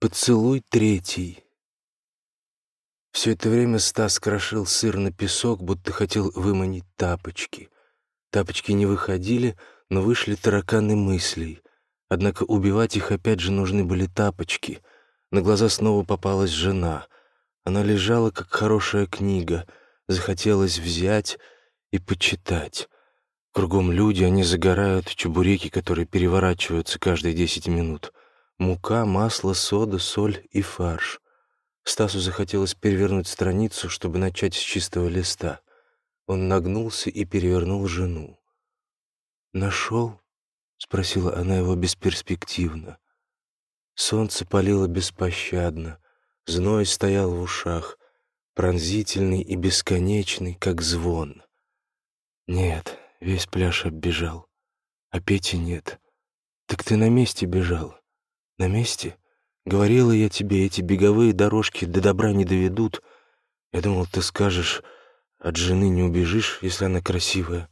Поцелуй третий. Все это время Стас крошил сыр на песок, будто хотел выманить тапочки. Тапочки не выходили, но вышли тараканы мыслей. Однако убивать их опять же нужны были тапочки. На глаза снова попалась жена. Она лежала, как хорошая книга. Захотелось взять и почитать. Кругом люди, они загорают, чебуреки, которые переворачиваются каждые десять минут. Мука, масло, сода, соль и фарш. Стасу захотелось перевернуть страницу, чтобы начать с чистого листа. Он нагнулся и перевернул жену. «Нашел?» — спросила она его бесперспективно. Солнце палило беспощадно, зной стоял в ушах, пронзительный и бесконечный, как звон. «Нет, весь пляж оббежал, а Пети нет. Так ты на месте бежал?» На месте? Говорила я тебе, эти беговые дорожки до добра не доведут. Я думал, ты скажешь, от жены не убежишь, если она красивая.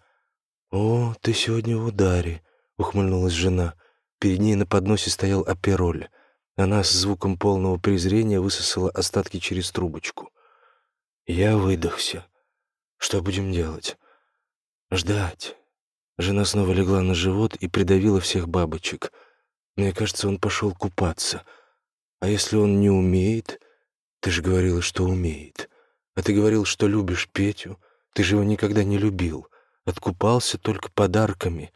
О, ты сегодня в ударе, ухмыльнулась жена. Перед ней на подносе стоял апероль. Она с звуком полного презрения высосала остатки через трубочку. Я выдохся. Что будем делать? Ждать. Жена снова легла на живот и придавила всех бабочек — мне кажется, он пошел купаться. А если он не умеет? Ты же говорила, что умеет. А ты говорил, что любишь Петю. Ты же его никогда не любил. Откупался только подарками.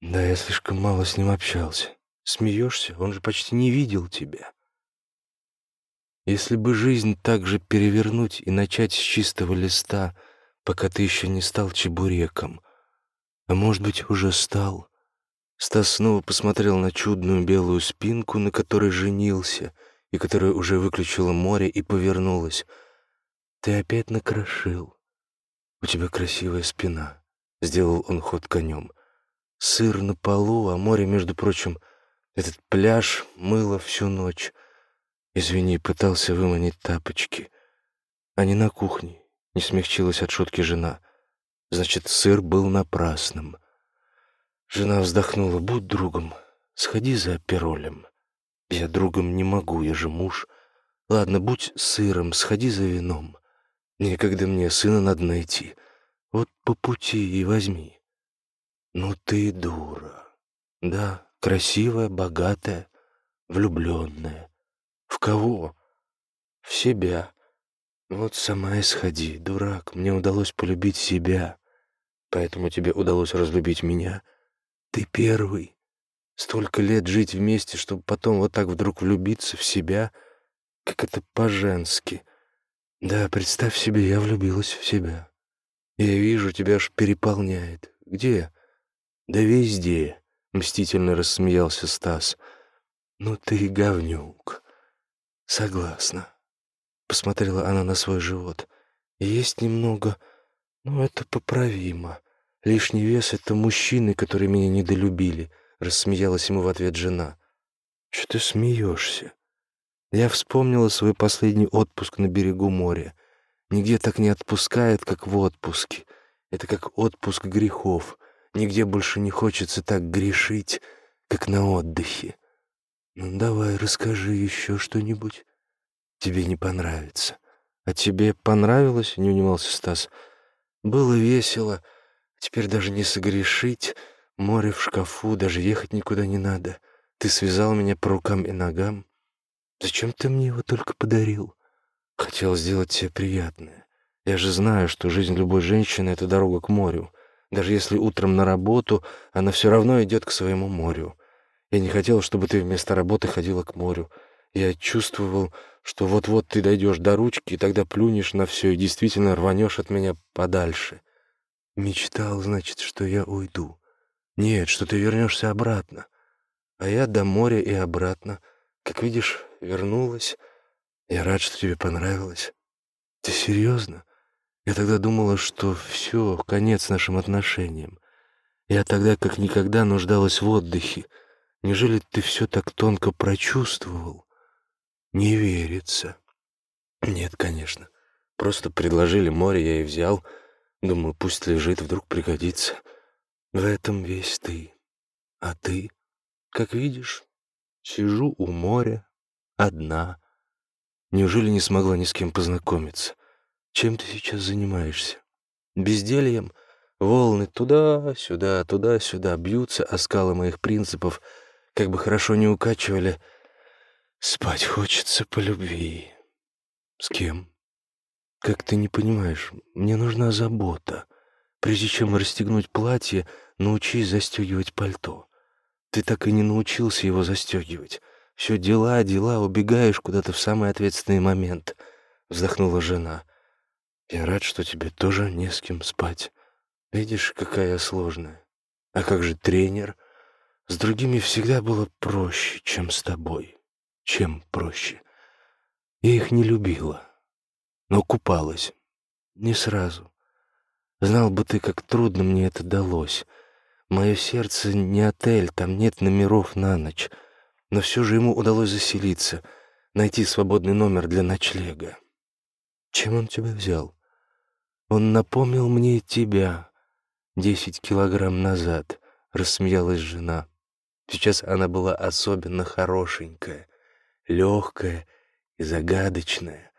Да, я слишком мало с ним общался. Смеешься? Он же почти не видел тебя. Если бы жизнь так же перевернуть и начать с чистого листа, пока ты еще не стал чебуреком, а может быть, уже стал, Стас снова посмотрел на чудную белую спинку, на которой женился, и которая уже выключила море и повернулась. «Ты опять накрошил. У тебя красивая спина», — сделал он ход конем. «Сыр на полу, а море, между прочим, этот пляж мыло всю ночь. Извини, пытался выманить тапочки. Не на кухне», — не смягчилась от шутки жена. «Значит, сыр был напрасным». Жена вздохнула. «Будь другом, сходи за пиролем». «Я другом не могу, я же муж. Ладно, будь сыром, сходи за вином. Некогда мне сына надо найти. Вот по пути и возьми». «Ну ты дура. Да, красивая, богатая, влюбленная. В кого? В себя. Вот сама и сходи, дурак. Мне удалось полюбить себя, поэтому тебе удалось разлюбить меня». Ты первый. Столько лет жить вместе, чтобы потом вот так вдруг влюбиться в себя, как это по-женски. Да, представь себе, я влюбилась в себя. Я вижу, тебя аж переполняет. Где? Да везде, мстительно рассмеялся Стас. Ну ты говнюк. Согласна. Посмотрела она на свой живот. Есть немного, но это поправимо. Лишний вес — это мужчины, которые меня недолюбили», — рассмеялась ему в ответ жена. «Что ты смеешься?» Я вспомнила свой последний отпуск на берегу моря. Нигде так не отпускает, как в отпуске. Это как отпуск грехов. Нигде больше не хочется так грешить, как на отдыхе. Ну, давай, расскажи еще что-нибудь. Тебе не понравится. А тебе понравилось? — не унимался Стас. Было весело. Теперь даже не согрешить, море в шкафу, даже ехать никуда не надо. Ты связал меня по рукам и ногам. Зачем ты мне его только подарил? Хотел сделать тебе приятное. Я же знаю, что жизнь любой женщины — это дорога к морю. Даже если утром на работу, она все равно идет к своему морю. Я не хотел, чтобы ты вместо работы ходила к морю. Я чувствовал, что вот-вот ты дойдешь до ручки, и тогда плюнешь на все и действительно рванешь от меня подальше. Мечтал, значит, что я уйду. Нет, что ты вернешься обратно. А я до моря и обратно. Как видишь, вернулась. Я рад, что тебе понравилось. Ты серьезно? Я тогда думала, что все, конец нашим отношениям. Я тогда как никогда нуждалась в отдыхе. Неужели ты все так тонко прочувствовал? Не верится. Нет, конечно. Просто предложили море, я и взял — Думаю, пусть лежит, вдруг пригодится. В этом весь ты. А ты, как видишь, сижу у моря, одна. Неужели не смогла ни с кем познакомиться? Чем ты сейчас занимаешься? Бездельем? Волны туда-сюда, туда-сюда бьются о скалы моих принципов, как бы хорошо не укачивали. Спать хочется по любви. С кем? Как ты не понимаешь, мне нужна забота. Прежде чем расстегнуть платье, научись застегивать пальто. Ты так и не научился его застегивать. Все дела, дела, убегаешь куда-то в самый ответственный момент. Вздохнула жена. Я рад, что тебе тоже не с кем спать. Видишь, какая сложная. А как же тренер? С другими всегда было проще, чем с тобой. Чем проще. Я их не любила, но купалась. Не сразу. Знал бы ты, как трудно мне это далось. Мое сердце не отель, там нет номеров на ночь. Но все же ему удалось заселиться, найти свободный номер для ночлега. Чем он тебя взял? Он напомнил мне тебя десять килограмм назад, рассмеялась жена. Сейчас она была особенно хорошенькая, легкая и загадочная.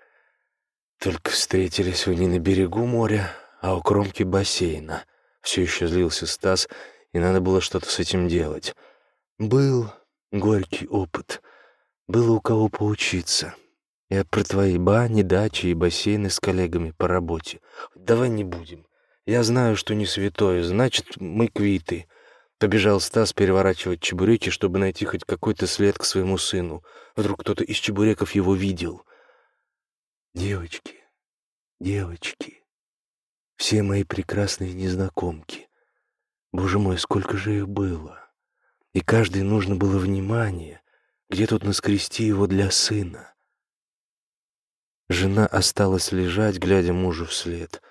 Только встретились вы не на берегу моря, а у кромки бассейна. Все еще злился Стас, и надо было что-то с этим делать. Был горький опыт. Было у кого поучиться. Я про твои бани, дачи и бассейны с коллегами по работе. Давай не будем. Я знаю, что не святое, значит, мы квиты. Побежал Стас переворачивать чебуреки, чтобы найти хоть какой-то след к своему сыну. Вдруг кто-то из чебуреков его видел. Девочки, девочки. Все мои прекрасные незнакомки. Боже мой, сколько же их было. И каждой нужно было внимание. Где тут наскрести его для сына? Жена осталась лежать, глядя мужу вслед.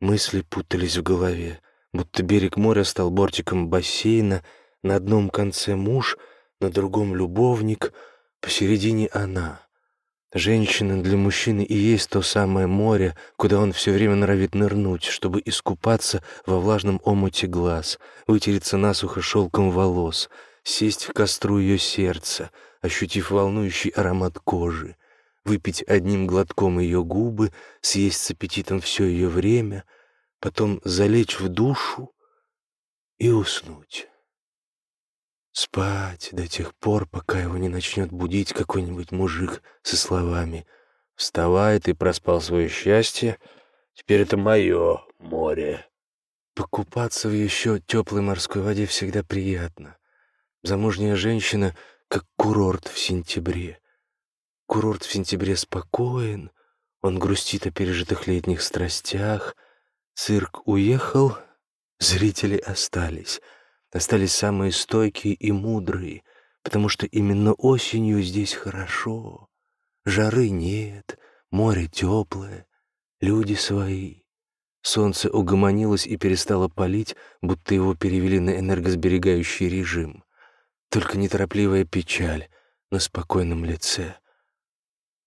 Мысли путались в голове, будто берег моря стал бортиком бассейна, на одном конце муж, на другом любовник, посередине она. Женщина для мужчины и есть то самое море, куда он все время норовит нырнуть, чтобы искупаться во влажном омуте глаз, вытереться насухо шелком волос, сесть в костру ее сердца, ощутив волнующий аромат кожи, выпить одним глотком ее губы, съесть с аппетитом все ее время, потом залечь в душу и уснуть. Спать до тех пор, пока его не начнет будить какой-нибудь мужик со словами «Вставай, ты проспал свое счастье, теперь это мое море». Покупаться в еще теплой морской воде всегда приятно. Замужняя женщина — как курорт в сентябре. Курорт в сентябре спокоен, он грустит о пережитых летних страстях. Цирк уехал, зрители остались — остались самые стойкие и мудрые, потому что именно осенью здесь хорошо. Жары нет, море теплое, люди свои. Солнце угомонилось и перестало палить, будто его перевели на энергосберегающий режим. Только неторопливая печаль на спокойном лице.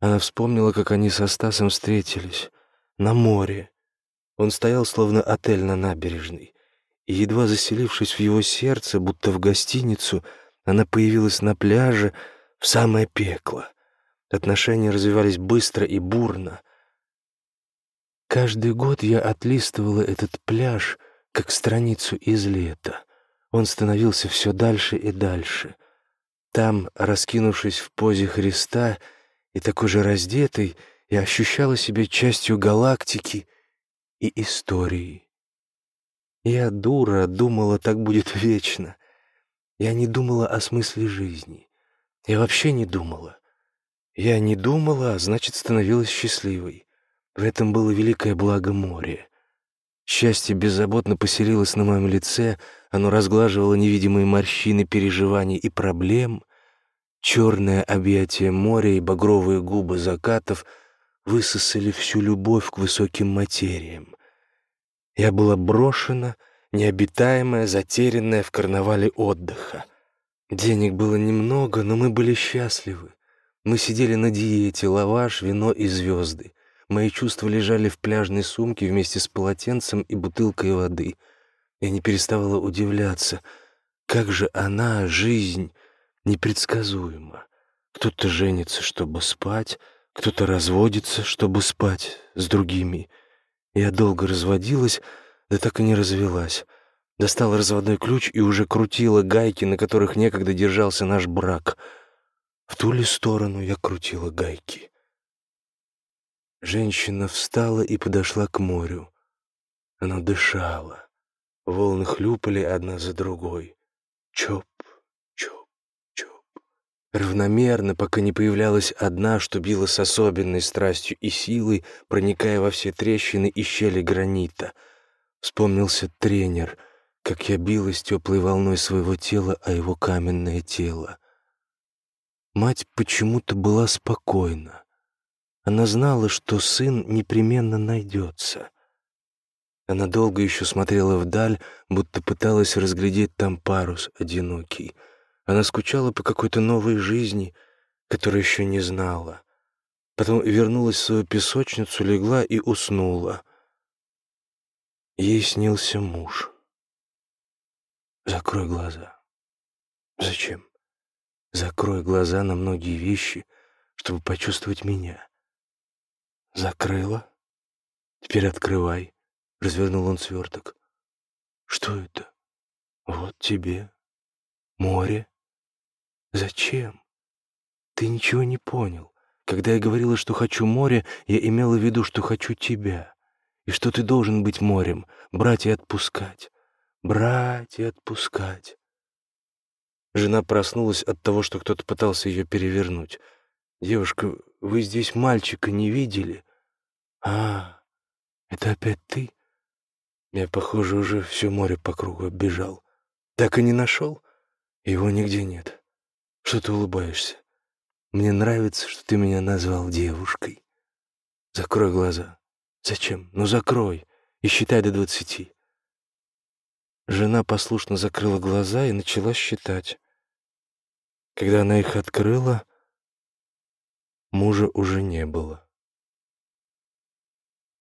Она вспомнила, как они со Стасом встретились на море. Он стоял, словно отель на набережной и, едва заселившись в его сердце, будто в гостиницу, она появилась на пляже в самое пекло. Отношения развивались быстро и бурно. Каждый год я отлистывала этот пляж, как страницу из лета. Он становился все дальше и дальше. Там, раскинувшись в позе Христа и такой же раздетый, я ощущала себя частью галактики и истории. Я, дура, думала, так будет вечно. Я не думала о смысле жизни. Я вообще не думала. Я не думала, а значит, становилась счастливой. В этом было великое благо моря. Счастье беззаботно поселилось на моем лице, оно разглаживало невидимые морщины переживаний и проблем. Черное объятие моря и багровые губы закатов высосали всю любовь к высоким материям. Я была брошена, необитаемая, затерянная в карнавале отдыха. Денег было немного, но мы были счастливы. Мы сидели на диете, лаваш, вино и звезды. Мои чувства лежали в пляжной сумке вместе с полотенцем и бутылкой воды. Я не переставала удивляться, как же она, жизнь, непредсказуема. Кто-то женится, чтобы спать, кто-то разводится, чтобы спать с другими. Я долго разводилась, да так и не развелась. Достала разводной ключ и уже крутила гайки, на которых некогда держался наш брак. В ту ли сторону я крутила гайки. Женщина встала и подошла к морю. Она дышала. Волны хлюпали одна за другой. Чоп. Равномерно, пока не появлялась одна, что била с особенной страстью и силой, проникая во все трещины и щели гранита. Вспомнился тренер — как я билась теплой волной своего тела о его каменное тело. Мать почему-то была спокойна. Она знала, что сын непременно найдется. Она долго еще смотрела вдаль, будто пыталась разглядеть там парус одинокий. Она скучала по какой-то новой жизни, которую еще не знала. Потом вернулась в свою песочницу, легла и уснула. Ей снился муж. Закрой глаза. Зачем? Закрой глаза на многие вещи, чтобы почувствовать меня. Закрыла? Теперь открывай. Развернул он сверток. Что это? Вот тебе. Море. Зачем? Ты ничего не понял. Когда я говорила, что хочу море, я имела в виду, что хочу тебя. И что ты должен быть морем, брать и отпускать брать и отпускать. Жена проснулась от того, что кто-то пытался ее перевернуть. «Девушка, вы здесь мальчика не видели?» «А, это опять ты?» Я, похоже, уже все море по кругу оббежал. Так и не нашел? Его нигде нет. Что ты улыбаешься? Мне нравится, что ты меня назвал девушкой. Закрой глаза. Зачем? Ну, закрой и считай до двадцати. Жена послушно закрыла глаза и начала считать. Когда она их открыла, мужа уже не было.